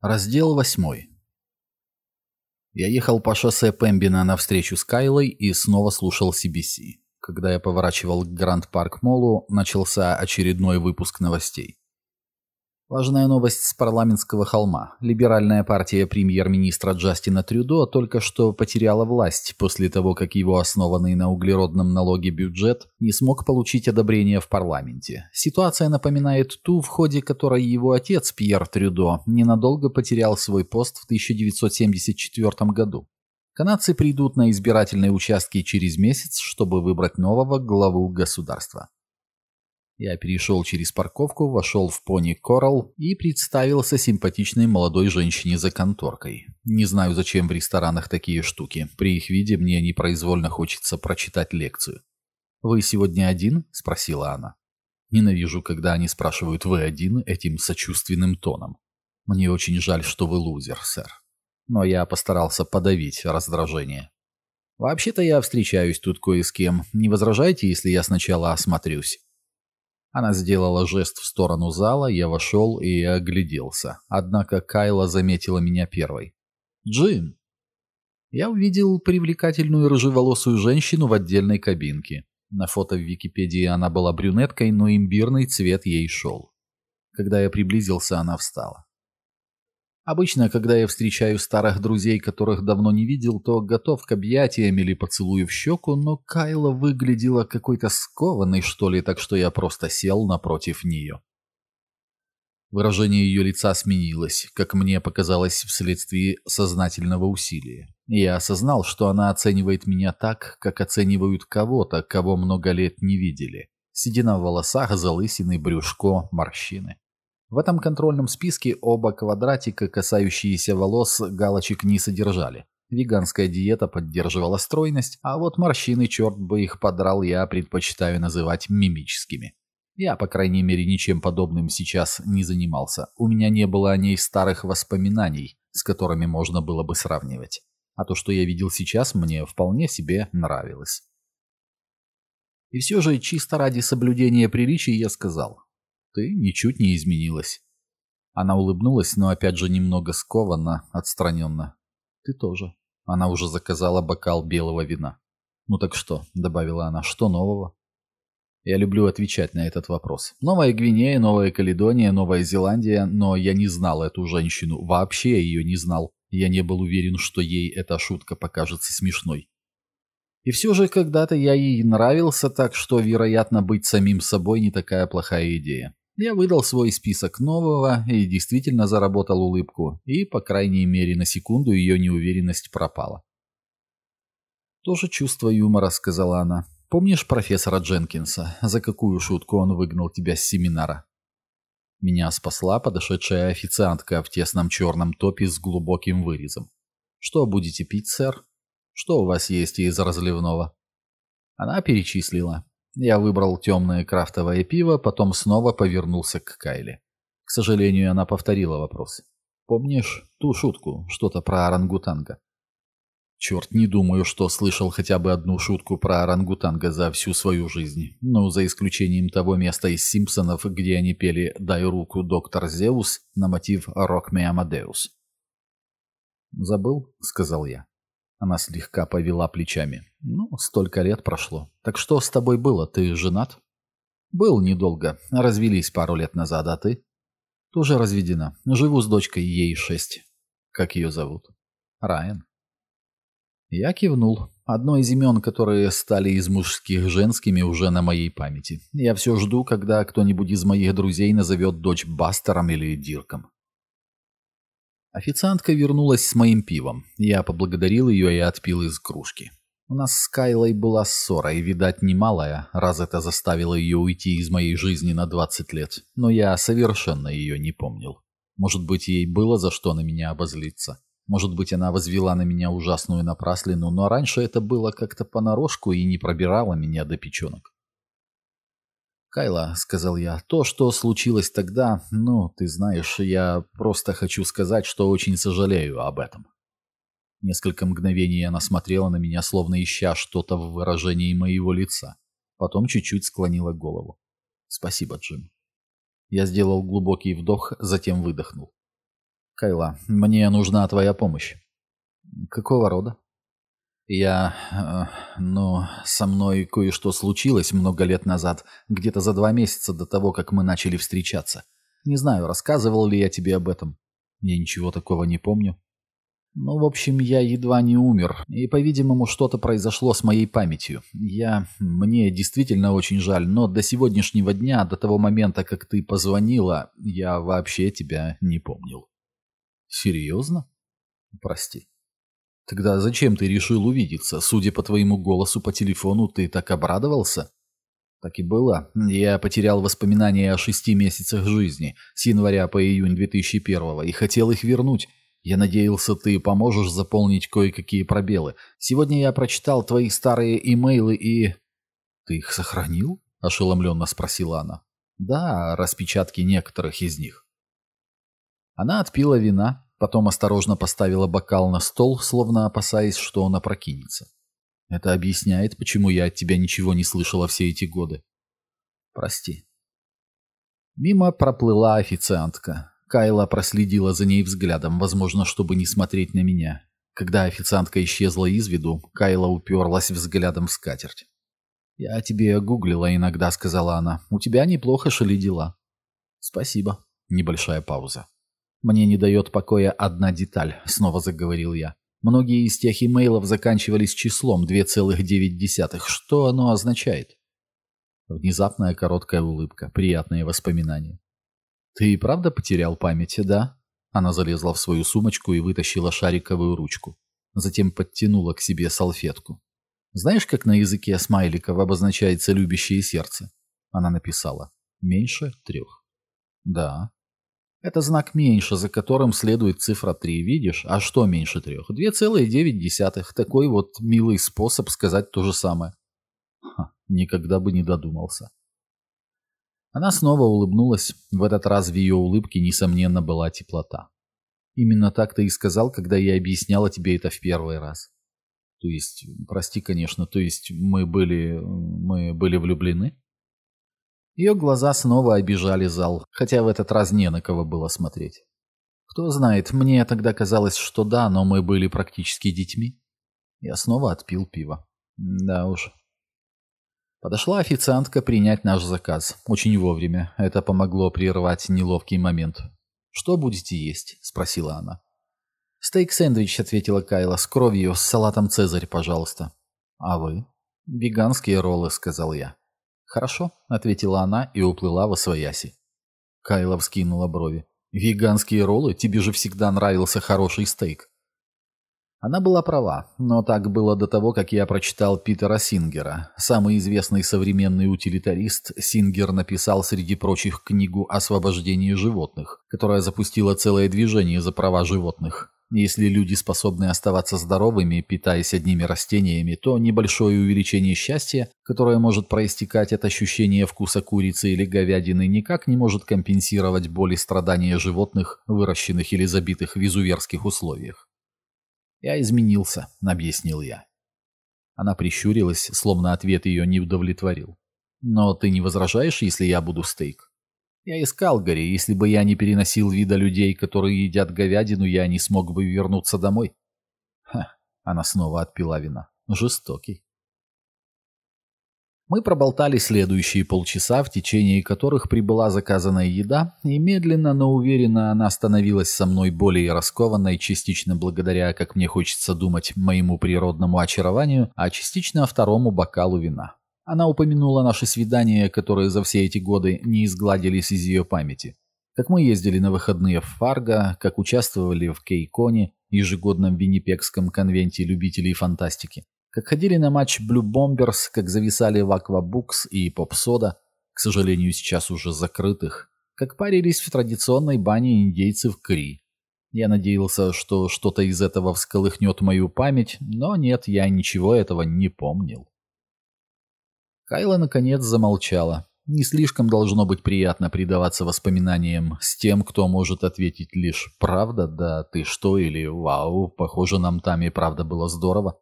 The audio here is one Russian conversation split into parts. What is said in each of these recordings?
Раздел восьмой. Я ехал по шоссе Пембина навстречу с Кайлой и снова слушал CBC. Когда я поворачивал к Гранд Парк Моллу, начался очередной выпуск новостей. Важная новость с парламентского холма. Либеральная партия премьер-министра Джастина Трюдо только что потеряла власть после того, как его основанный на углеродном налоге бюджет не смог получить одобрение в парламенте. Ситуация напоминает ту, в ходе которой его отец Пьер Трюдо ненадолго потерял свой пост в 1974 году. Канадцы придут на избирательные участки через месяц, чтобы выбрать нового главу государства. Я перешел через парковку, вошел в пони Коралл и представился симпатичной молодой женщине за конторкой. Не знаю, зачем в ресторанах такие штуки. При их виде мне непроизвольно хочется прочитать лекцию. «Вы сегодня один?» – спросила она. Ненавижу, когда они спрашивают «вы один» этим сочувственным тоном. Мне очень жаль, что вы лузер, сэр. Но я постарался подавить раздражение. Вообще-то я встречаюсь тут кое с кем. Не возражайте, если я сначала осмотрюсь. Она сделала жест в сторону зала, я вошел и огляделся. Однако Кайла заметила меня первой. «Джим!» Я увидел привлекательную рыжеволосую женщину в отдельной кабинке. На фото в Википедии она была брюнеткой, но имбирный цвет ей шел. Когда я приблизился, она встала. Обычно, когда я встречаю старых друзей, которых давно не видел, то готов к объятиям или поцелую в щеку, но Кайла выглядела какой-то скованной, что ли, так что я просто сел напротив нее. Выражение ее лица сменилось, как мне показалось, вследствие сознательного усилия. Я осознал, что она оценивает меня так, как оценивают кого-то, кого много лет не видели. Седина в волосах, залысины, брюшко, морщины. В этом контрольном списке оба квадратика, касающиеся волос, галочек не содержали. Веганская диета поддерживала стройность, а вот морщины, черт бы их подрал, я предпочитаю называть мимическими. Я, по крайней мере, ничем подобным сейчас не занимался. У меня не было о ней старых воспоминаний, с которыми можно было бы сравнивать. А то, что я видел сейчас, мне вполне себе нравилось. И все же, чисто ради соблюдения приличий, я сказал, ты ничуть не изменилась. Она улыбнулась, но опять же немного скованно, отстраненно. Ты тоже. Она уже заказала бокал белого вина. «Ну так что?» — добавила она. «Что нового?» Я люблю отвечать на этот вопрос. Новая Гвинея, Новая Каледония, Новая Зеландия, но я не знал эту женщину, вообще ее не знал. Я не был уверен, что ей эта шутка покажется смешной. И все же когда-то я ей нравился, так что, вероятно, быть самим собой не такая плохая идея. Я выдал свой список нового и действительно заработал улыбку, и, по крайней мере, на секунду ее неуверенность пропала. «Тоже чувство юмора», — сказала она. «Помнишь профессора Дженкинса? За какую шутку он выгнал тебя с семинара?» Меня спасла подошедшая официантка в тесном черном топе с глубоким вырезом. «Что будете пить, сэр? Что у вас есть из разливного?» Она перечислила. Я выбрал темное крафтовое пиво, потом снова повернулся к Кайле. К сожалению, она повторила вопрос. «Помнишь ту шутку, что-то про орангутанга?» Черт, не думаю, что слышал хотя бы одну шутку про орангутанга за всю свою жизнь. Ну, за исключением того места из «Симпсонов», где они пели «Дай руку, доктор Зеус» на мотив «Рок Амадеус». «Забыл?» — сказал я. Она слегка повела плечами. «Ну, столько лет прошло. Так что с тобой было? Ты женат?» «Был недолго. Развелись пару лет назад, а ты?» «Тоже разведена. Живу с дочкой, ей шесть. Как ее зовут?» «Райан». Я кивнул. Одно из имен, которые стали из мужских женскими, уже на моей памяти. Я все жду, когда кто-нибудь из моих друзей назовет дочь Бастером или Дирком. Официантка вернулась с моим пивом. Я поблагодарил ее и отпил из кружки. У нас с Кайлой была ссора, и, видать, немалая, раз это заставило ее уйти из моей жизни на 20 лет. Но я совершенно ее не помнил. Может быть, ей было за что на меня обозлиться. Может быть, она возвела на меня ужасную напраслину, но раньше это было как-то понарошку и не пробирало меня до печенок. «Кайла», — сказал я, — «то, что случилось тогда, ну, ты знаешь, я просто хочу сказать, что очень сожалею об этом». Несколько мгновений она смотрела на меня, словно ища что-то в выражении моего лица. Потом чуть-чуть склонила голову. «Спасибо, Джим». Я сделал глубокий вдох, затем выдохнул. Кайла, мне нужна твоя помощь. Какого рода? Я... Э, ну, со мной кое-что случилось много лет назад, где-то за два месяца до того, как мы начали встречаться. Не знаю, рассказывал ли я тебе об этом. Я ничего такого не помню. Ну, в общем, я едва не умер, и, по-видимому, что-то произошло с моей памятью. Я... Мне действительно очень жаль, но до сегодняшнего дня, до того момента, как ты позвонила, я вообще тебя не помнил. Серьезно? Прости. Тогда зачем ты решил увидеться? Судя по твоему голосу по телефону, ты так обрадовался? Так и было. Я потерял воспоминания о шести месяцах жизни, с января по июнь 2001 и хотел их вернуть. Я надеялся, ты поможешь заполнить кое-какие пробелы. Сегодня я прочитал твои старые имейлы и... Ты их сохранил? Ошеломленно спросила она. Да, распечатки некоторых из них. Она отпила вина, потом осторожно поставила бокал на стол, словно опасаясь, что он опрокинется. Это объясняет, почему я от тебя ничего не слышала все эти годы. Прости. Мимо проплыла официантка. Кайла проследила за ней взглядом, возможно, чтобы не смотреть на меня. Когда официантка исчезла из виду, Кайла уперлась взглядом в скатерть. «Я тебе гуглила иногда», — сказала она. «У тебя неплохо шли дела». «Спасибо». Небольшая пауза. «Мне не дает покоя одна деталь», — снова заговорил я. «Многие из тех имейлов заканчивались числом 2,9. Что оно означает?» Внезапная короткая улыбка, приятные воспоминания. «Ты и правда потерял память, да?» Она залезла в свою сумочку и вытащила шариковую ручку. Затем подтянула к себе салфетку. «Знаешь, как на языке смайликов обозначается любящее сердце?» Она написала. «Меньше трех». «Да», это знак меньше, за которым следует цифра 3, видишь? А что меньше трех? 2,9. Такой вот милый способ сказать то же самое. Ха, никогда бы не додумался. Она снова улыбнулась. В этот раз в ее улыбке, несомненно, была теплота. Именно так ты и сказал, когда я объясняла тебе это в первый раз. То есть, прости, конечно, то есть мы были... мы были влюблены? Ее глаза снова обижали зал, хотя в этот раз не на кого было смотреть. Кто знает, мне тогда казалось, что да, но мы были практически детьми. Я снова отпил пиво. Да уж. Подошла официантка принять наш заказ. Очень вовремя. Это помогло прервать неловкий момент. «Что будете есть?» – спросила она. «Стейк-сэндвич», – ответила Кайла, – «с кровью, с салатом «Цезарь», пожалуйста». «А вы?» «Веганские роллы», – сказал я. «Хорошо», — ответила она и уплыла во свояси. Кайла вскинула брови. «Веганские роллы? Тебе же всегда нравился хороший стейк». Она была права, но так было до того, как я прочитал Питера Сингера. Самый известный современный утилитарист, Сингер написал среди прочих книгу «Освобождение животных», которая запустила целое движение за права животных. Если люди способны оставаться здоровыми, питаясь одними растениями, то небольшое увеличение счастья, которое может проистекать от ощущения вкуса курицы или говядины, никак не может компенсировать боль и страдания животных, выращенных или забитых в изуверских условиях. «Я изменился», — объяснил я. Она прищурилась, словно ответ ее не удовлетворил. «Но ты не возражаешь, если я буду стейк?» Я искал Гарри, если бы я не переносил вида людей, которые едят говядину, я не смог бы вернуться домой. Ха, она снова отпила вина. Жестокий. Мы проболтали следующие полчаса, в течение которых прибыла заказанная еда, и медленно, но уверенно она становилась со мной более раскованной, частично благодаря, как мне хочется думать, моему природному очарованию, а частично второму бокалу вина. Она упомянула наши свидания, которые за все эти годы не изгладились из ее памяти. Как мы ездили на выходные в Фарго, как участвовали в Кейконе, ежегодном Виннипекском конвенте любителей фантастики, как ходили на матч Blue Bombers, как зависали в Аквабукс и Попсода, к сожалению, сейчас уже закрытых, как парились в традиционной бане индейцы в Кри. Я надеялся, что что-то из этого всколыхнет мою память, но нет, я ничего этого не помнил. Кайла наконец замолчала. Не слишком должно быть приятно предаваться воспоминаниям с тем, кто может ответить лишь «правда», «да ты что» или «вау, похоже, нам там и правда было здорово».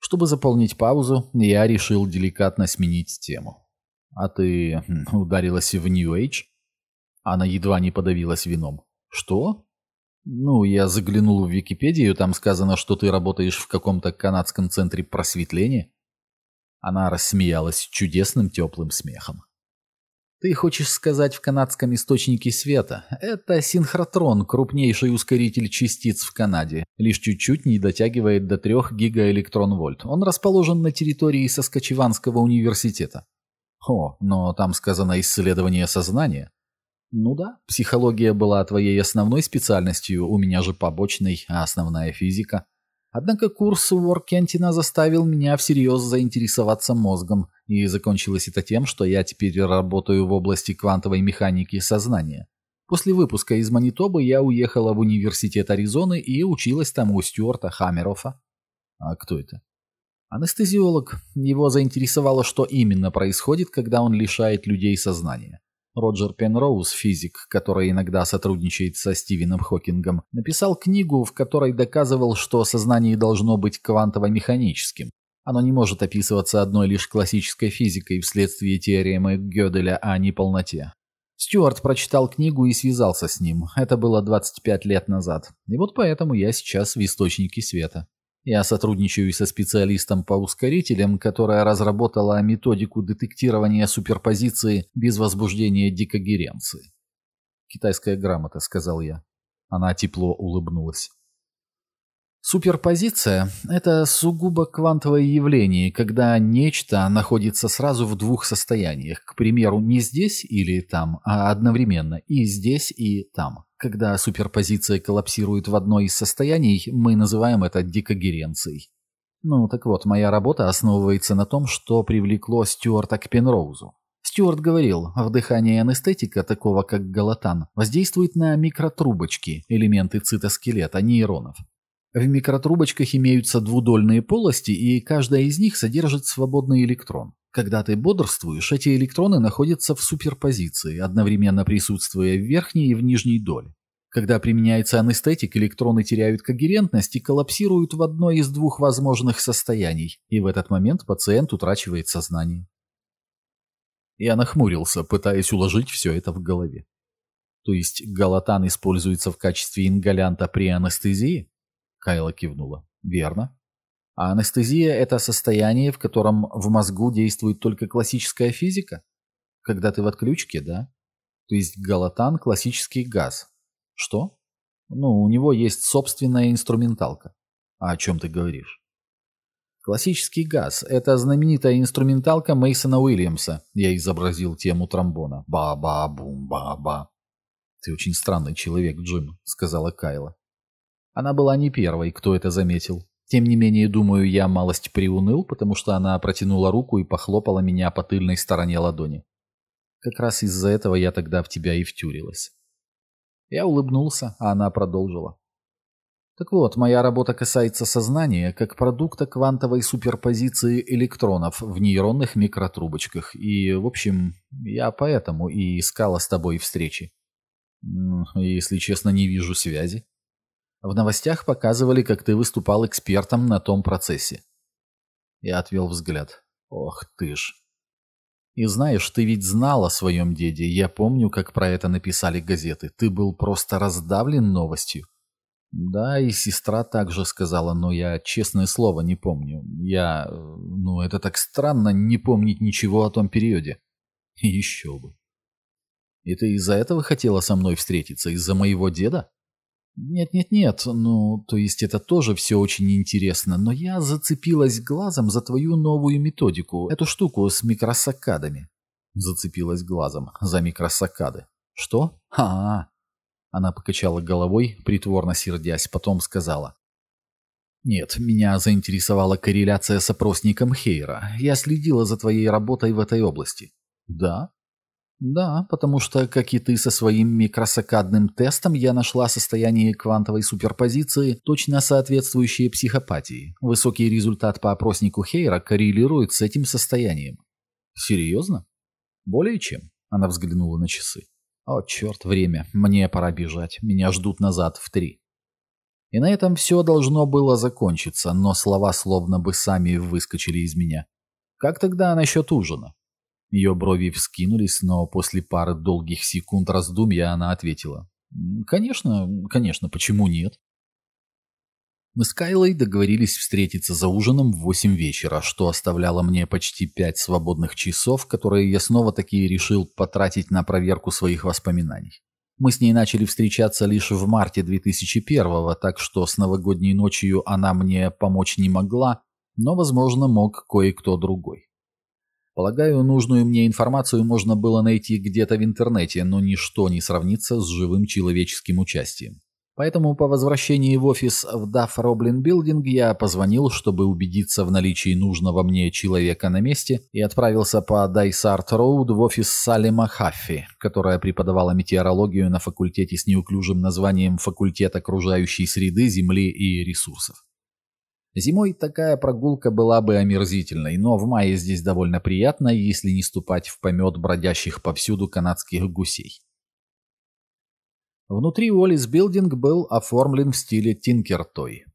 Чтобы заполнить паузу, я решил деликатно сменить тему. «А ты ударилась в Age?» Она едва не подавилась вином. «Что?» Ну, я заглянул в Википедию, там сказано, что ты работаешь в каком-то канадском центре просветления. Она рассмеялась чудесным теплым смехом. Ты хочешь сказать в канадском источнике света? Это синхротрон, крупнейший ускоритель частиц в Канаде. Лишь чуть-чуть не дотягивает до 3 гигаэлектрон-вольт. Он расположен на территории Соскочеванского университета. О, но там сказано исследование сознания. Ну да, психология была твоей основной специальностью, у меня же побочной, а основная физика. Однако курс Уоркентина заставил меня всерьез заинтересоваться мозгом, и закончилось это тем, что я теперь работаю в области квантовой механики сознания. После выпуска из Манитобы я уехала в университет Аризоны и училась там у Стюарта Хаммерофа. А кто это? Анестезиолог. Его заинтересовало, что именно происходит, когда он лишает людей сознания. Роджер Пенроуз, физик, который иногда сотрудничает со Стивеном Хокингом, написал книгу, в которой доказывал, что сознание должно быть квантово-механическим. Оно не может описываться одной лишь классической физикой вследствие теоремы Гёделя о неполноте. Стюарт прочитал книгу и связался с ним. Это было 25 лет назад. И вот поэтому я сейчас в источнике света. Я сотрудничаю со специалистом по ускорителям, которая разработала методику детектирования суперпозиции без возбуждения дикогеренции. «Китайская грамота», — сказал я. Она тепло улыбнулась. Суперпозиция – это сугубо квантовое явление, когда нечто находится сразу в двух состояниях, к примеру, не здесь или там, а одновременно и здесь, и там. Когда суперпозиция коллапсирует в одно из состояний, мы называем это дикогеренцией. Ну, так вот, моя работа основывается на том, что привлекло Стюарта к Пенроузу. Стюарт говорил, вдыхание анестетика, такого как галатан, воздействует на микротрубочки, элементы цитоскелета нейронов. В микротрубочках имеются двудольные полости, и каждая из них содержит свободный электрон. Когда ты бодрствуешь, эти электроны находятся в суперпозиции, одновременно присутствуя в верхней и в нижней доле. Когда применяется анестетик, электроны теряют когерентность и коллапсируют в одно из двух возможных состояний, и в этот момент пациент утрачивает сознание. Я нахмурился, пытаясь уложить все это в голове. То есть галатан используется в качестве ингалянта при анестезии? Кайла кивнула. «Верно. А анестезия – это состояние, в котором в мозгу действует только классическая физика? Когда ты в отключке, да? То есть галатан – классический газ. Что? Ну, у него есть собственная инструменталка. А о чем ты говоришь? Классический газ – это знаменитая инструменталка Мейсона Уильямса. Я изобразил тему тромбона. Ба-ба-бум-ба-ба. «Ты очень странный человек, Джим», – сказала Кайла. Она была не первой, кто это заметил. Тем не менее, думаю, я малость приуныл, потому что она протянула руку и похлопала меня по тыльной стороне ладони. Как раз из-за этого я тогда в тебя и втюрилась. Я улыбнулся, а она продолжила. Так вот, моя работа касается сознания как продукта квантовой суперпозиции электронов в нейронных микротрубочках. И, в общем, я поэтому и искала с тобой встречи. Если честно, не вижу связи. В новостях показывали, как ты выступал экспертом на том процессе. Я отвел взгляд. Ох ты ж. И знаешь, ты ведь знал о своем деде. Я помню, как про это написали газеты. Ты был просто раздавлен новостью. Да, и сестра также сказала, но я, честное слово, не помню. Я... Ну, это так странно, не помнить ничего о том периоде. Еще бы. И ты из-за этого хотела со мной встретиться? Из-за моего деда? «Нет-нет-нет, ну, то есть это тоже все очень интересно, но я зацепилась глазом за твою новую методику, эту штуку с микросакадами». Зацепилась глазом за микросакады. «Что? А, -а, -а. Она покачала головой, притворно сердясь, потом сказала. «Нет, меня заинтересовала корреляция с опросником Хейра. Я следила за твоей работой в этой области». «Да? Да, потому что, как и ты со своим микросакадным тестом, я нашла состояние квантовой суперпозиции, точно соответствующее психопатии. Высокий результат по опроснику Хейра коррелирует с этим состоянием. Серьезно? Более чем. Она взглянула на часы. О, черт, время. Мне пора бежать. Меня ждут назад в три. И на этом все должно было закончиться, но слова словно бы сами выскочили из меня. Как тогда насчет ужина? Ее брови вскинулись, но после пары долгих секунд раздумья она ответила. Конечно, конечно, почему нет? Мы с Кайлой договорились встретиться за ужином в 8 вечера, что оставляло мне почти 5 свободных часов, которые я снова-таки решил потратить на проверку своих воспоминаний. Мы с ней начали встречаться лишь в марте 2001-го, так что с новогодней ночью она мне помочь не могла, но, возможно, мог кое-кто другой. Полагаю, нужную мне информацию можно было найти где-то в интернете, но ничто не сравнится с живым человеческим участием. Поэтому по возвращении в офис в Duff Roblin Building я позвонил, чтобы убедиться в наличии нужного мне человека на месте, и отправился по Дайсарт Роуд в офис Салима Хаффи, которая преподавала метеорологию на факультете с неуклюжим названием «Факультет окружающей среды, земли и ресурсов». Зимой такая прогулка была бы омерзительной, но в мае здесь довольно приятно, если не ступать в помет бродящих повсюду канадских гусей. Внутри Уоллис Билдинг был оформлен в стиле Тинкертой.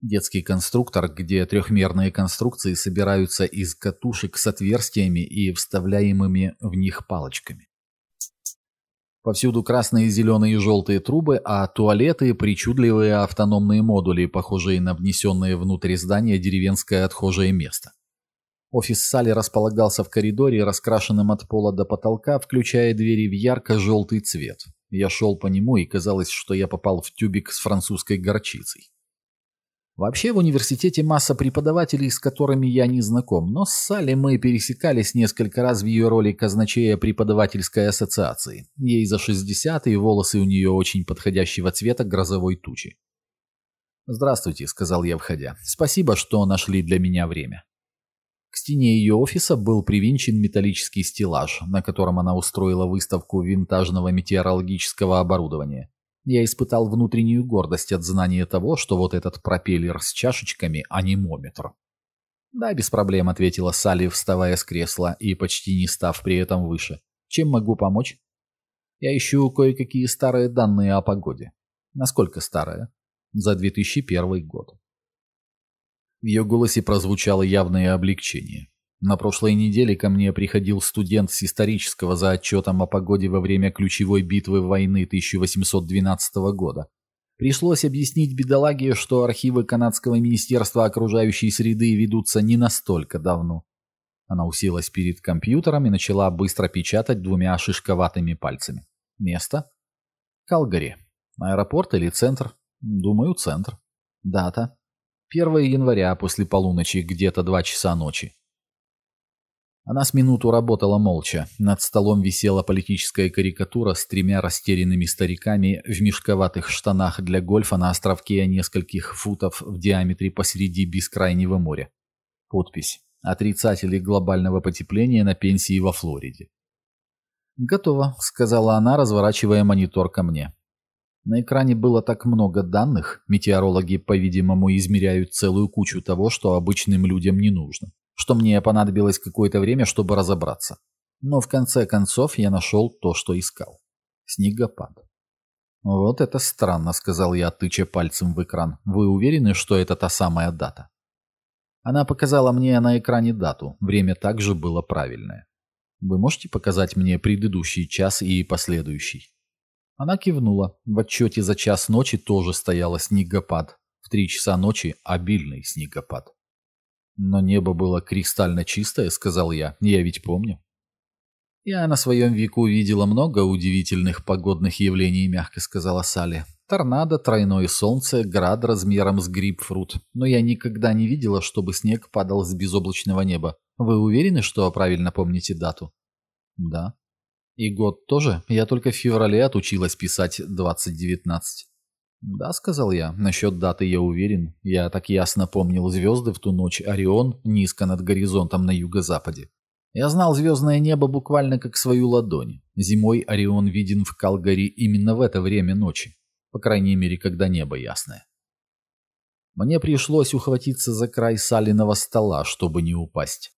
Детский конструктор, где трехмерные конструкции собираются из катушек с отверстиями и вставляемыми в них палочками. Повсюду красные, зеленые и желтые трубы, а туалеты – причудливые автономные модули, похожие на внесенные внутрь здания деревенское отхожее место. Офис Салли располагался в коридоре, раскрашенном от пола до потолка, включая двери в ярко-желтый цвет. Я шел по нему, и казалось, что я попал в тюбик с французской горчицей. Вообще в университете масса преподавателей, с которыми я не знаком, но с Салли мы пересекались несколько раз в ее роли казначея преподавательской ассоциации. Ей за 60, и волосы у нее очень подходящего цвета грозовой тучи. «Здравствуйте», — сказал я, входя. «Спасибо, что нашли для меня время». К стене ее офиса был привинчен металлический стеллаж, на котором она устроила выставку винтажного метеорологического оборудования. Я испытал внутреннюю гордость от знания того, что вот этот пропеллер с чашечками – анимометр. «Да, без проблем», – ответила Салли, вставая с кресла и почти не став при этом выше. «Чем могу помочь?» «Я ищу кое-какие старые данные о погоде». «Насколько старые?» «За 2001 год». В ее голосе прозвучало явное облегчение. На прошлой неделе ко мне приходил студент с исторического за отчетом о погоде во время ключевой битвы войны 1812 года. Пришлось объяснить бедолаге, что архивы Канадского министерства окружающей среды ведутся не настолько давно. Она уселась перед компьютером и начала быстро печатать двумя шишковатыми пальцами. Место? Калгари. Аэропорт или центр? Думаю, центр. Дата? 1 января после полуночи, где-то 2 часа ночи. Она с минуту работала молча. Над столом висела политическая карикатура с тремя растерянными стариками в мешковатых штанах для гольфа на островке нескольких футов в диаметре посреди бескрайнего моря. Подпись. Отрицатели глобального потепления на пенсии во Флориде. «Готово», — сказала она, разворачивая монитор ко мне. На экране было так много данных, метеорологи, по-видимому, измеряют целую кучу того, что обычным людям не нужно, что мне понадобилось какое-то время, чтобы разобраться. Но в конце концов я нашел то, что искал. Снегопад. «Вот это странно», — сказал я, тыча пальцем в экран. «Вы уверены, что это та самая дата?» Она показала мне на экране дату. Время также было правильное. «Вы можете показать мне предыдущий час и последующий?» Она кивнула. В отчете за час ночи тоже стояла снегопад. В три часа ночи обильный снегопад. Но небо было кристально чистое, сказал я. Я ведь помню. Я на своем веку видела много удивительных погодных явлений, мягко сказала Салли. Торнадо, тройное солнце, град размером с грейпфрут. Но я никогда не видела, чтобы снег падал с безоблачного неба. Вы уверены, что правильно помните дату? Да. И год тоже? Я только в феврале отучилась писать 2019. Да, сказал я, насчет даты я уверен. Я так ясно помнил звезды в ту ночь Орион низко над горизонтом на юго-западе. Я знал звездное небо буквально как свою ладонь. Зимой Орион виден в Калгари именно в это время ночи. По крайней мере, когда небо ясное. Мне пришлось ухватиться за край салиного стола, чтобы не упасть.